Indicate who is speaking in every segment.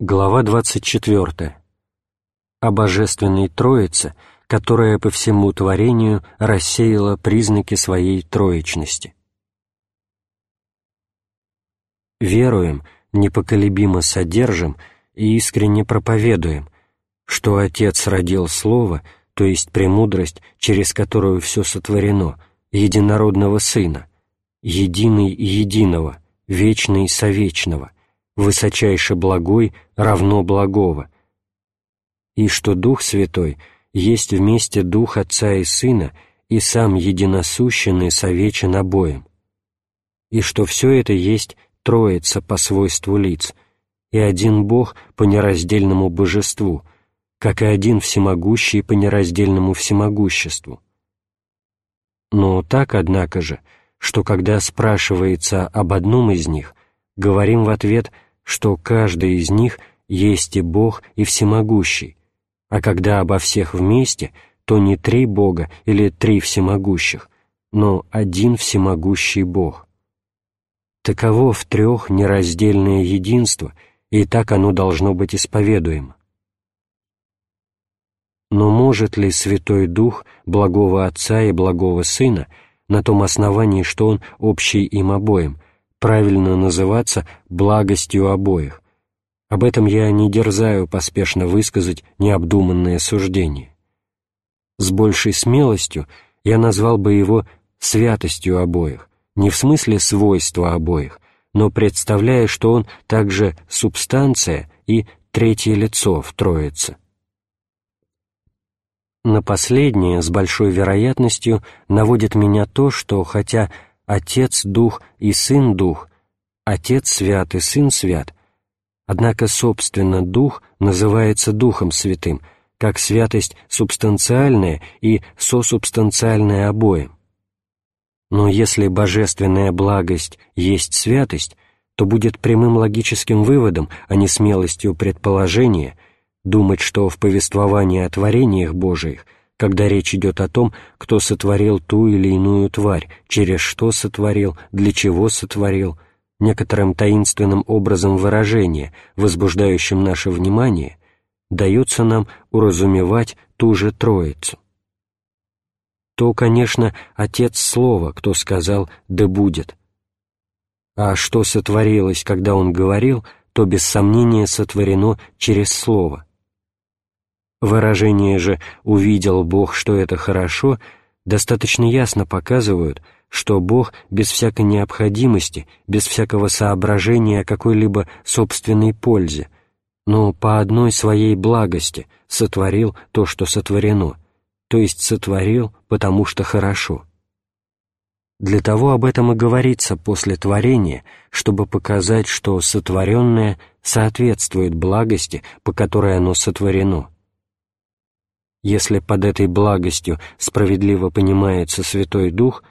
Speaker 1: Глава 24. О Божественной Троице, которая по всему творению рассеяла признаки своей троечности. Веруем, непоколебимо содержим и искренне проповедуем, что Отец родил Слово, то есть премудрость, через которую все сотворено, единородного Сына, единый и единого, вечный и совечного, высочайше благой равно благого, и что Дух Святой есть вместе Дух Отца и Сына и сам единосущен и совечен обоим, и что все это есть Троица по свойству лиц, и один Бог по нераздельному божеству, как и один всемогущий по нераздельному всемогуществу. Но так, однако же, что когда спрашивается об одном из них, говорим в ответ – что каждый из них есть и Бог, и всемогущий, а когда обо всех вместе, то не три Бога или три всемогущих, но один всемогущий Бог. Таково в трех нераздельное единство, и так оно должно быть исповедуемо. Но может ли Святой Дух благого Отца и благого Сына на том основании, что Он общий им обоим, правильно называться благостью обоих. Об этом я не дерзаю поспешно высказать необдуманное суждение. С большей смелостью я назвал бы его святостью обоих, не в смысле свойства обоих, но представляя, что он также субстанция и третье лицо в Троице. На последнее с большой вероятностью наводит меня то, что, хотя Отец — Дух и Сын — Дух, Отец свят и Сын свят, однако, собственно, Дух называется Духом Святым, как святость субстанциальная и сосубстанциальная обоим. Но если божественная благость есть святость, то будет прямым логическим выводом, а не смелостью предположения, думать, что в повествовании о творениях Божиих – когда речь идет о том, кто сотворил ту или иную тварь, через что сотворил, для чего сотворил, некоторым таинственным образом выражения, возбуждающим наше внимание, дается нам уразумевать ту же Троицу. То, конечно, Отец Слова, кто сказал «да будет». А что сотворилось, когда Он говорил, то без сомнения сотворено через Слово. Выражение же «увидел Бог, что это хорошо» достаточно ясно показывают, что Бог без всякой необходимости, без всякого соображения о какой-либо собственной пользе, но по одной своей благости сотворил то, что сотворено, то есть сотворил, потому что хорошо. Для того об этом и говорится после творения, чтобы показать, что сотворенное соответствует благости, по которой оно сотворено. Если под этой благостью справедливо понимается Святой Дух,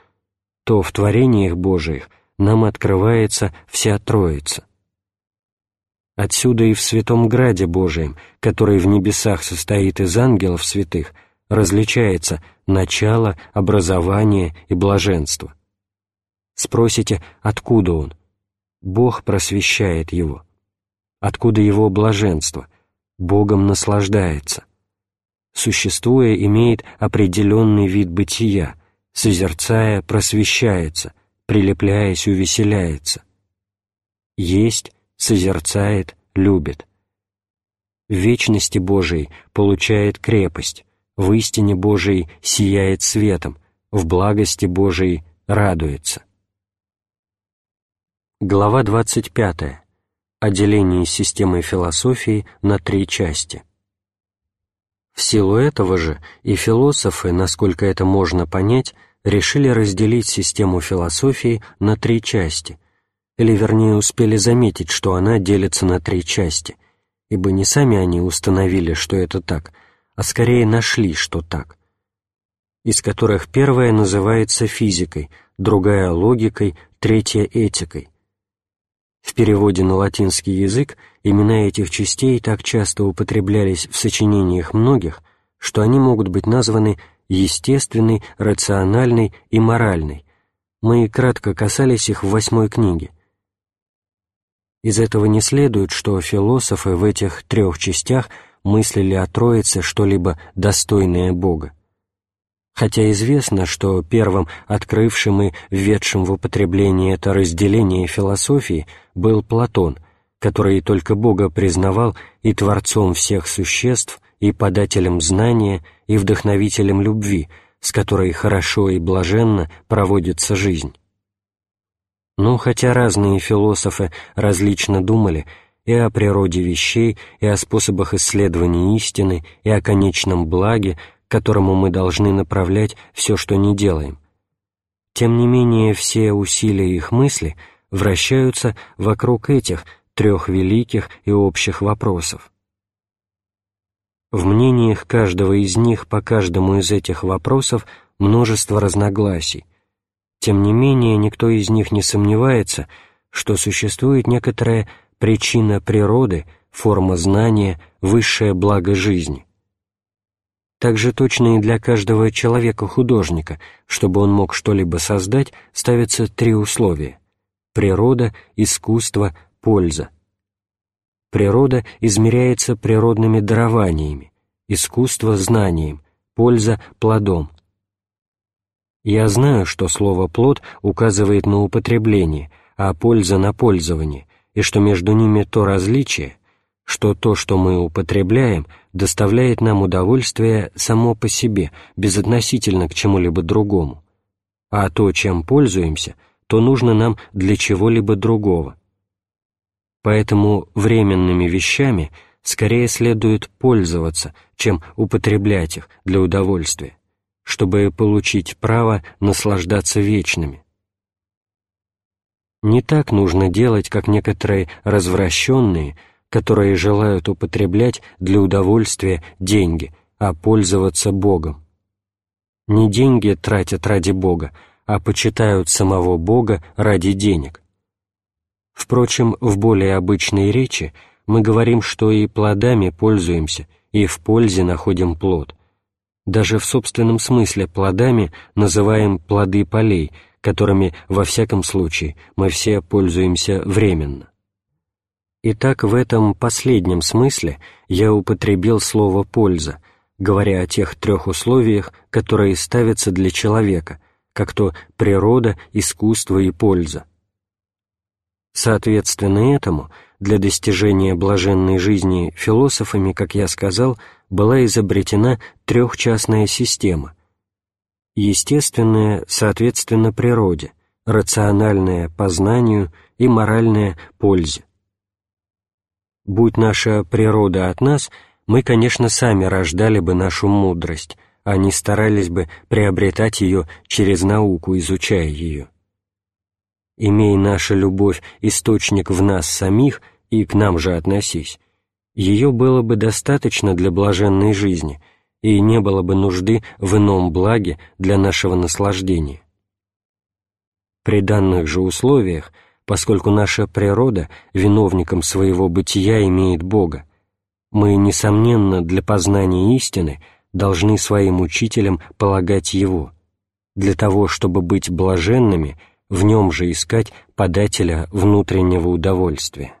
Speaker 1: то в творениях Божиих нам открывается вся Троица. Отсюда и в Святом Граде Божием, который в небесах состоит из ангелов святых, различается начало, образование и блаженство. Спросите, откуда он? Бог просвещает его. Откуда его блаженство? Богом наслаждается существуя, имеет определенный вид бытия, созерцая, просвещается, прилепляясь, увеселяется. Есть, созерцает, любит. В вечности Божией получает крепость, в истине Божией сияет светом, в благости Божией радуется. Глава 25. О делении системы философии на три части. В силу этого же и философы, насколько это можно понять, решили разделить систему философии на три части, или вернее успели заметить, что она делится на три части, ибо не сами они установили, что это так, а скорее нашли, что так, из которых первая называется физикой, другая — логикой, третья — этикой — в переводе на латинский язык имена этих частей так часто употреблялись в сочинениях многих, что они могут быть названы естественной, рациональной и моральной. Мы кратко касались их в восьмой книге. Из этого не следует, что философы в этих трех частях мыслили о Троице что-либо достойное Бога. Хотя известно, что первым открывшим и введшим в употребление это разделение философии был Платон, который только Бога признавал и Творцом всех существ, и подателем знания, и вдохновителем любви, с которой хорошо и блаженно проводится жизнь. Но хотя разные философы различно думали и о природе вещей, и о способах исследования истины, и о конечном благе, которому мы должны направлять все, что не делаем, тем не менее все усилия их мысли вращаются вокруг этих трех великих и общих вопросов. В мнениях каждого из них по каждому из этих вопросов множество разногласий, тем не менее, никто из них не сомневается, что существует некоторая причина природы, форма знания, высшее благо жизни. Также точно и для каждого человека-художника, чтобы он мог что-либо создать, ставятся три условия – природа, искусство, польза. Природа измеряется природными дарованиями, искусство – знанием, польза – плодом, я знаю, что слово «плод» указывает на употребление, а «польза» — на пользование, и что между ними то различие, что то, что мы употребляем, доставляет нам удовольствие само по себе, безотносительно к чему-либо другому, а то, чем пользуемся, то нужно нам для чего-либо другого. Поэтому временными вещами скорее следует пользоваться, чем употреблять их для удовольствия чтобы получить право наслаждаться вечными. Не так нужно делать, как некоторые развращенные, которые желают употреблять для удовольствия деньги, а пользоваться Богом. Не деньги тратят ради Бога, а почитают самого Бога ради денег. Впрочем, в более обычной речи мы говорим, что и плодами пользуемся, и в пользе находим плод даже в собственном смысле плодами называем плоды полей, которыми, во всяком случае, мы все пользуемся временно. Итак, в этом последнем смысле я употребил слово «польза», говоря о тех трех условиях, которые ставятся для человека, как то природа, искусство и польза. Соответственно этому, для достижения блаженной жизни философами, как я сказал, была изобретена трехчастная система. Естественная, соответственно, природе, рациональная – познанию и моральная – пользе. Будь наша природа от нас, мы, конечно, сами рождали бы нашу мудрость, а не старались бы приобретать ее через науку, изучая ее. Имея наша любовь источник в нас самих и к нам же относись, ее было бы достаточно для блаженной жизни, и не было бы нужды в ином благе для нашего наслаждения. При данных же условиях, поскольку наша природа виновником своего бытия имеет Бога, мы, несомненно, для познания истины должны своим учителям полагать Его, для того, чтобы быть блаженными, в нем же искать подателя внутреннего удовольствия.